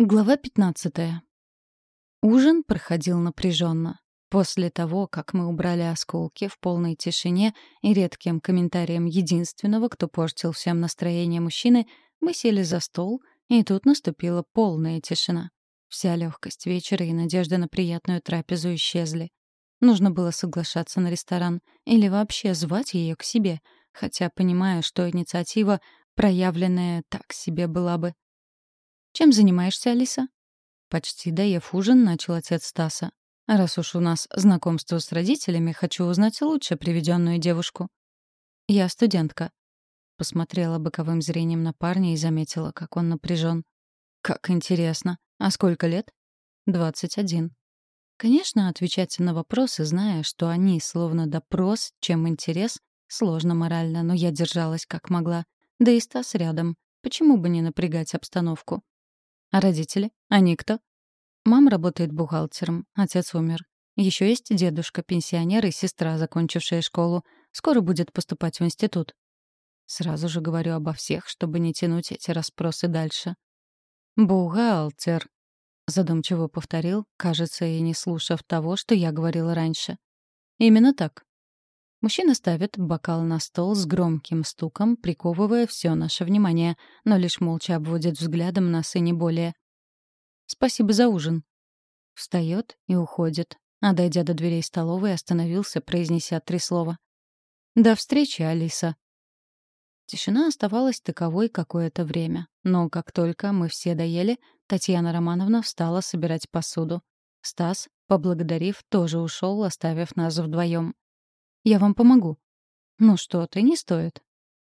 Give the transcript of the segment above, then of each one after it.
Глава 15. Ужин проходил напряженно. После того, как мы убрали осколки в полной тишине и редким комментарием единственного, кто портил всем настроение мужчины, мы сели за стол, и тут наступила полная тишина. Вся легкость вечера и надежда на приятную трапезу исчезли. Нужно было соглашаться на ресторан или вообще звать ее к себе, хотя понимаю, что инициатива, проявленная так себе была бы. «Чем занимаешься, Алиса?» Почти доев ужин, начал отец Стаса. «Раз уж у нас знакомство с родителями, хочу узнать лучше приведенную девушку». «Я студентка». Посмотрела боковым зрением на парня и заметила, как он напряжен. «Как интересно. А сколько лет?» «Двадцать один». Конечно, отвечать на вопросы, зная, что они словно допрос, чем интерес, сложно морально, но я держалась как могла. Да и Стас рядом. Почему бы не напрягать обстановку? А родители? Они кто? Мама работает бухгалтером, отец умер. Еще есть дедушка, пенсионер и сестра, закончившая школу. Скоро будет поступать в институт. Сразу же говорю обо всех, чтобы не тянуть эти расспросы дальше. «Бухгалтер», — задумчиво повторил, кажется, и не слушав того, что я говорила раньше. «Именно так». Мужчина ставит бокал на стол с громким стуком, приковывая все наше внимание, но лишь молча обводит взглядом нас и не более. «Спасибо за ужин». Встает и уходит, а, дойдя до дверей столовой, остановился, произнеся три слова. «До встречи, Алиса». Тишина оставалась таковой какое-то время, но как только мы все доели, Татьяна Романовна встала собирать посуду. Стас, поблагодарив, тоже ушел, оставив нас вдвоем. Я вам помогу». «Ну что ты, не стоит».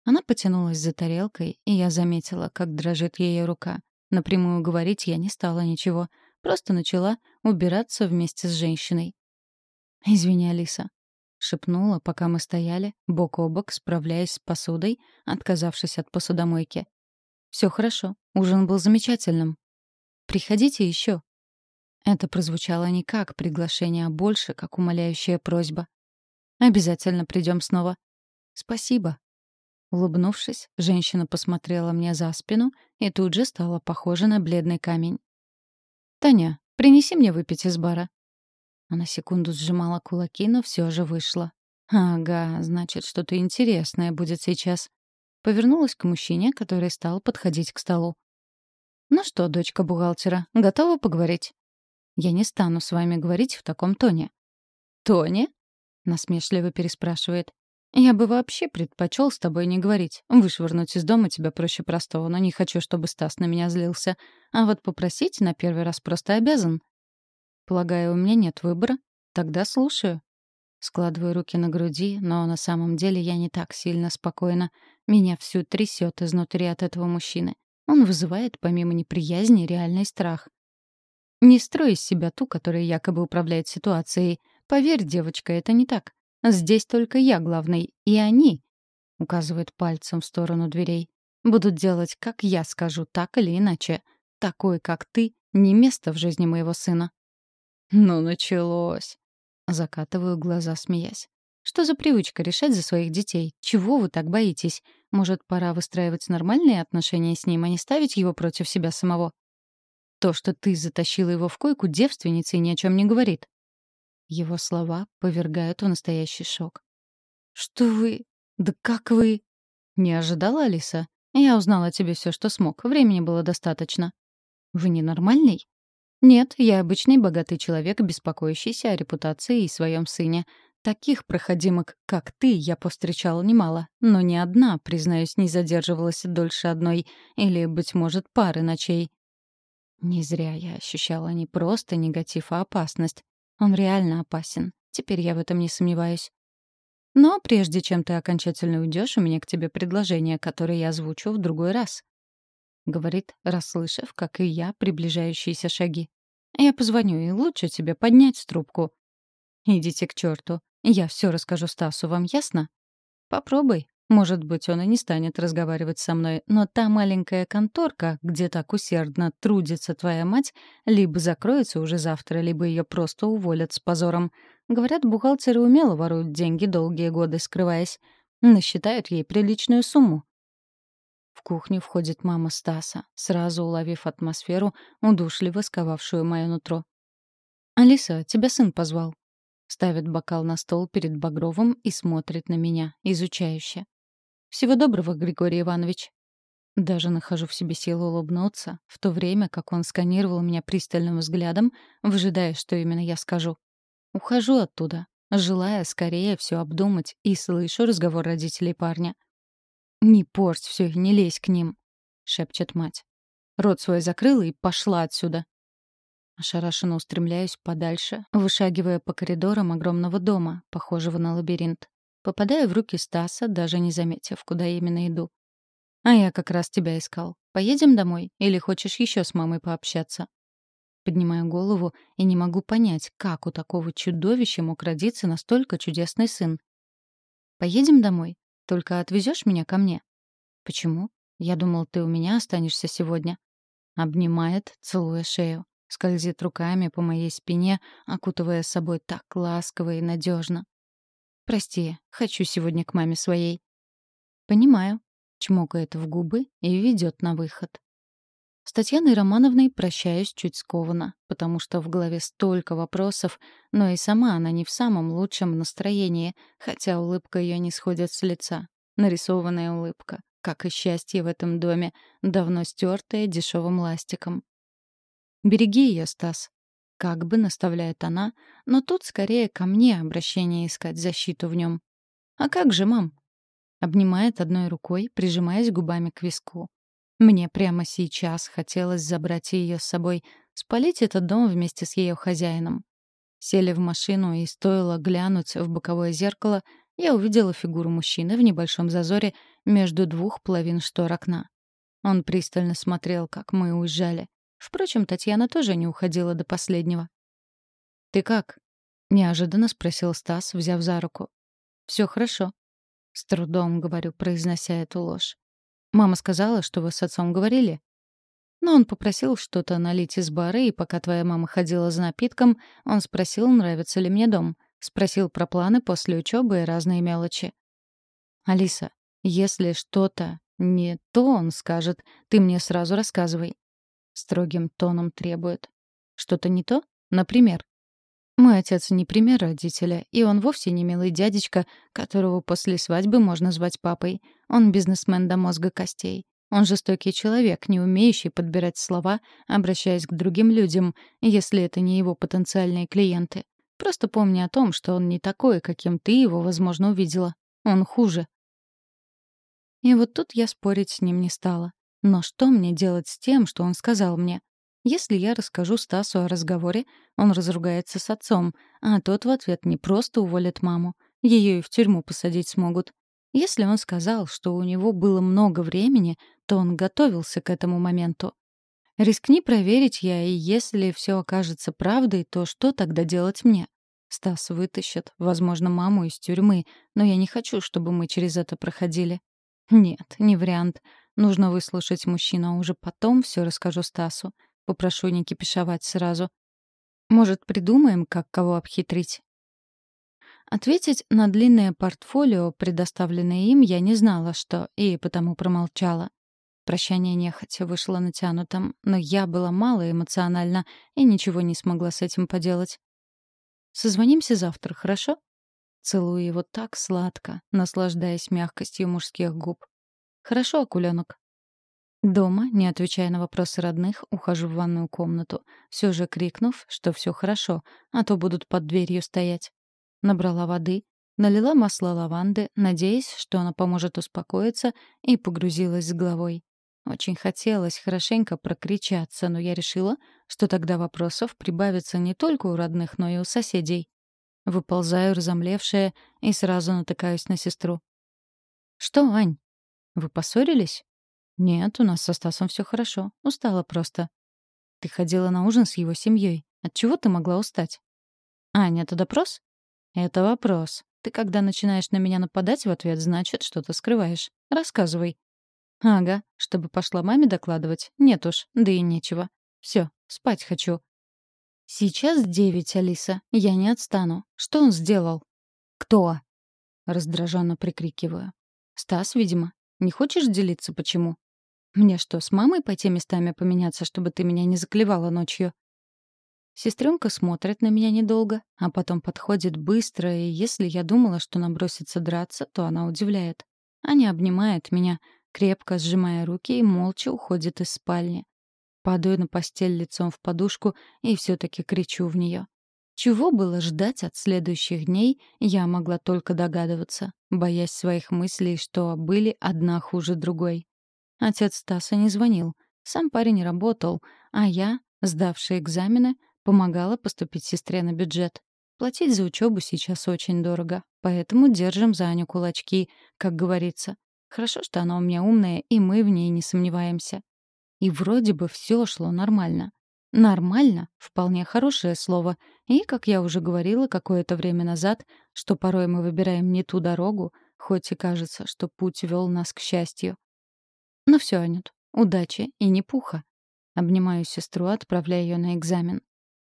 Она потянулась за тарелкой, и я заметила, как дрожит ее рука. Напрямую говорить я не стала ничего, просто начала убираться вместе с женщиной. «Извини, Алиса», — шепнула, пока мы стояли, бок о бок, справляясь с посудой, отказавшись от посудомойки. «Все хорошо, ужин был замечательным. Приходите еще». Это прозвучало не как приглашение, а больше как умоляющая просьба. Обязательно придем снова. Спасибо. Улыбнувшись, женщина посмотрела мне за спину и тут же стала похожа на бледный камень. «Таня, принеси мне выпить из бара». Она секунду сжимала кулаки, но все же вышла. «Ага, значит, что-то интересное будет сейчас». Повернулась к мужчине, который стал подходить к столу. «Ну что, дочка бухгалтера, готова поговорить?» «Я не стану с вами говорить в таком тоне». «Тоне?» — насмешливо переспрашивает. «Я бы вообще предпочел с тобой не говорить. Вышвырнуть из дома тебя проще простого, но не хочу, чтобы Стас на меня злился. А вот попросить на первый раз просто обязан». «Полагаю, у меня нет выбора? Тогда слушаю». Складываю руки на груди, но на самом деле я не так сильно спокойна. Меня всю трясет изнутри от этого мужчины. Он вызывает, помимо неприязни, реальный страх. Не строй из себя ту, которая якобы управляет ситуацией — Поверь, девочка, это не так. Здесь только я главный, и они, — указывает пальцем в сторону дверей, — будут делать, как я скажу, так или иначе. Такой, как ты, не место в жизни моего сына. Ну, началось. Закатываю глаза, смеясь. Что за привычка решать за своих детей? Чего вы так боитесь? Может, пора выстраивать нормальные отношения с ним, а не ставить его против себя самого? То, что ты затащила его в койку девственницей, ни о чем не говорит. Его слова повергают в настоящий шок. «Что вы? Да как вы?» «Не ожидала, Алиса? Я узнала о тебе все, что смог. Времени было достаточно». «Вы ненормальный?» «Нет, я обычный богатый человек, беспокоящийся о репутации и своем сыне. Таких проходимок, как ты, я повстречала немало, но ни одна, признаюсь, не задерживалась дольше одной или, быть может, пары ночей. Не зря я ощущала не просто негатив, а опасность. Он реально опасен. Теперь я в этом не сомневаюсь. Но прежде чем ты окончательно уйдешь, у меня к тебе предложение, которое я озвучу в другой раз. Говорит, расслышав, как и я, приближающиеся шаги. Я позвоню, и лучше тебе поднять трубку. Идите к черту. Я все расскажу Стасу, вам ясно? Попробуй. Может быть, он и не станет разговаривать со мной, но та маленькая конторка, где так усердно трудится твоя мать, либо закроется уже завтра, либо ее просто уволят с позором. Говорят, бухгалтеры умело воруют деньги долгие годы, скрываясь. Насчитают ей приличную сумму. В кухню входит мама Стаса, сразу уловив атмосферу, удушливо сковавшую мое нутро. «Алиса, тебя сын позвал». Ставит бокал на стол перед Багровым и смотрит на меня, изучающе. «Всего доброго, Григорий Иванович». Даже нахожу в себе силу улыбнуться, в то время как он сканировал меня пристальным взглядом, выжидая, что именно я скажу. Ухожу оттуда, желая скорее все обдумать, и слышу разговор родителей парня. «Не порть все и не лезь к ним», — шепчет мать. Рот свой закрыла и пошла отсюда. Ошарашенно устремляюсь подальше, вышагивая по коридорам огромного дома, похожего на лабиринт. Попадаю в руки Стаса, даже не заметив, куда именно иду. «А я как раз тебя искал. Поедем домой? Или хочешь еще с мамой пообщаться?» Поднимаю голову и не могу понять, как у такого чудовища мог родиться настолько чудесный сын. «Поедем домой? Только отвезешь меня ко мне?» «Почему? Я думал, ты у меня останешься сегодня». Обнимает, целуя шею. Скользит руками по моей спине, окутывая собой так ласково и надежно. «Прости, хочу сегодня к маме своей». «Понимаю чмокает в губы и ведет на выход. С Татьяной Романовной прощаюсь чуть скованно, потому что в голове столько вопросов, но и сама она не в самом лучшем настроении, хотя улыбка ее не сходит с лица. Нарисованная улыбка, как и счастье в этом доме, давно стертое дешевым ластиком. «Береги ее, Стас», — как бы наставляет она, но тут скорее ко мне обращение искать защиту в нем. «А как же, мам?» Обнимает одной рукой, прижимаясь губами к виску. Мне прямо сейчас хотелось забрать ее с собой, спалить этот дом вместе с ее хозяином. Сели в машину, и стоило глянуть в боковое зеркало, я увидела фигуру мужчины в небольшом зазоре между двух половин штор окна. Он пристально смотрел, как мы уезжали. Впрочем, Татьяна тоже не уходила до последнего. «Ты как?» — неожиданно спросил Стас, взяв за руку. «Все хорошо», с трудом говорю, произнося эту ложь. Мама сказала, что вы с отцом говорили. Но он попросил что-то налить из бара, и пока твоя мама ходила за напитком, он спросил, нравится ли мне дом. Спросил про планы после учебы и разные мелочи. «Алиса, если что-то не то он скажет, ты мне сразу рассказывай». Строгим тоном требует. «Что-то не то? Например?» Мой отец не пример родителя, и он вовсе не милый дядечка, которого после свадьбы можно звать папой. Он бизнесмен до мозга костей. Он жестокий человек, не умеющий подбирать слова, обращаясь к другим людям, если это не его потенциальные клиенты. Просто помни о том, что он не такой, каким ты его, возможно, увидела. Он хуже. И вот тут я спорить с ним не стала. Но что мне делать с тем, что он сказал мне? Если я расскажу Стасу о разговоре, он разругается с отцом, а тот в ответ не просто уволит маму, ее и в тюрьму посадить смогут. Если он сказал, что у него было много времени, то он готовился к этому моменту. Рискни проверить я, и если все окажется правдой, то что тогда делать мне? Стас вытащит, возможно, маму из тюрьмы, но я не хочу, чтобы мы через это проходили. Нет, не вариант. Нужно выслушать мужчину, а уже потом все расскажу Стасу. Попрошу не кипишовать сразу. Может, придумаем, как кого обхитрить? Ответить на длинное портфолио, предоставленное им, я не знала, что, и потому промолчала. Прощание нехотя вышло натянутым, но я была мало эмоциональна и ничего не смогла с этим поделать. «Созвонимся завтра, хорошо?» Целую его так сладко, наслаждаясь мягкостью мужских губ. «Хорошо, акуленок?» Дома, не отвечая на вопросы родных, ухожу в ванную комнату, все же крикнув, что все хорошо, а то будут под дверью стоять. Набрала воды, налила масло лаванды, надеясь, что она поможет успокоиться, и погрузилась с головой. Очень хотелось хорошенько прокричаться, но я решила, что тогда вопросов прибавится не только у родных, но и у соседей. Выползаю разомлевшая и сразу натыкаюсь на сестру. «Что, Ань, вы поссорились?» «Нет, у нас со Стасом все хорошо. Устала просто». «Ты ходила на ужин с его семьей. Отчего ты могла устать?» «Аня, это допрос?» «Это вопрос. Ты когда начинаешь на меня нападать в ответ, значит, что-то скрываешь. Рассказывай». «Ага, чтобы пошла маме докладывать? Нет уж, да и нечего. Все, спать хочу». «Сейчас девять, Алиса. Я не отстану. Что он сделал?» «Кто?» — раздраженно прикрикиваю. «Стас, видимо. Не хочешь делиться, почему?» Мне что, с мамой пойти местами поменяться, чтобы ты меня не заклевала ночью?» Сестренка смотрит на меня недолго, а потом подходит быстро, и если я думала, что набросится драться, то она удивляет. Аня обнимает меня, крепко сжимая руки, и молча уходит из спальни. Падаю на постель лицом в подушку и все таки кричу в нее. Чего было ждать от следующих дней, я могла только догадываться, боясь своих мыслей, что были одна хуже другой. Отец Стаса не звонил. Сам парень работал, а я, сдавшая экзамены, помогала поступить сестре на бюджет. Платить за учебу сейчас очень дорого, поэтому держим за Аню кулачки, как говорится. Хорошо, что она у меня умная, и мы в ней не сомневаемся. И вроде бы все шло нормально. Нормально — вполне хорошее слово. И, как я уже говорила какое-то время назад, что порой мы выбираем не ту дорогу, хоть и кажется, что путь вел нас к счастью. Ну все, Анют, удачи и не пуха. Обнимаю сестру, отправляя ее на экзамен.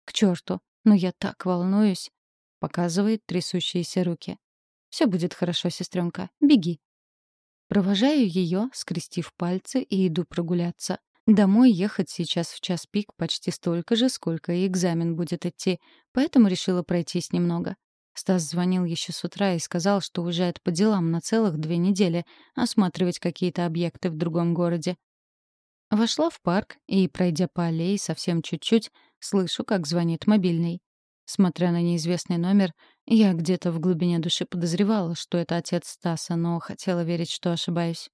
К черту, но я так волнуюсь. Показывает трясущиеся руки. Все будет хорошо, сестренка. Беги. Провожаю ее, скрестив пальцы, и иду прогуляться. Домой ехать сейчас в час пик почти столько же, сколько и экзамен будет идти, поэтому решила пройтись немного. Стас звонил еще с утра и сказал, что уезжает по делам на целых две недели, осматривать какие-то объекты в другом городе. Вошла в парк и, пройдя по аллее совсем чуть-чуть, слышу, как звонит мобильный. Смотря на неизвестный номер, я где-то в глубине души подозревала, что это отец Стаса, но хотела верить, что ошибаюсь.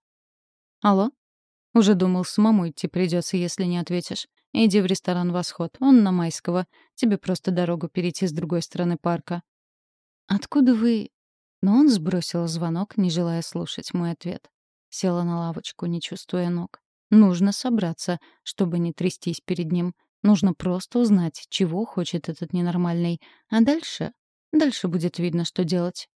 «Алло?» Уже думал, самому идти придется, если не ответишь. Иди в ресторан «Восход», он на Майского. Тебе просто дорогу перейти с другой стороны парка. «Откуда вы...» Но он сбросил звонок, не желая слушать мой ответ. Села на лавочку, не чувствуя ног. Нужно собраться, чтобы не трястись перед ним. Нужно просто узнать, чего хочет этот ненормальный. А дальше... Дальше будет видно, что делать.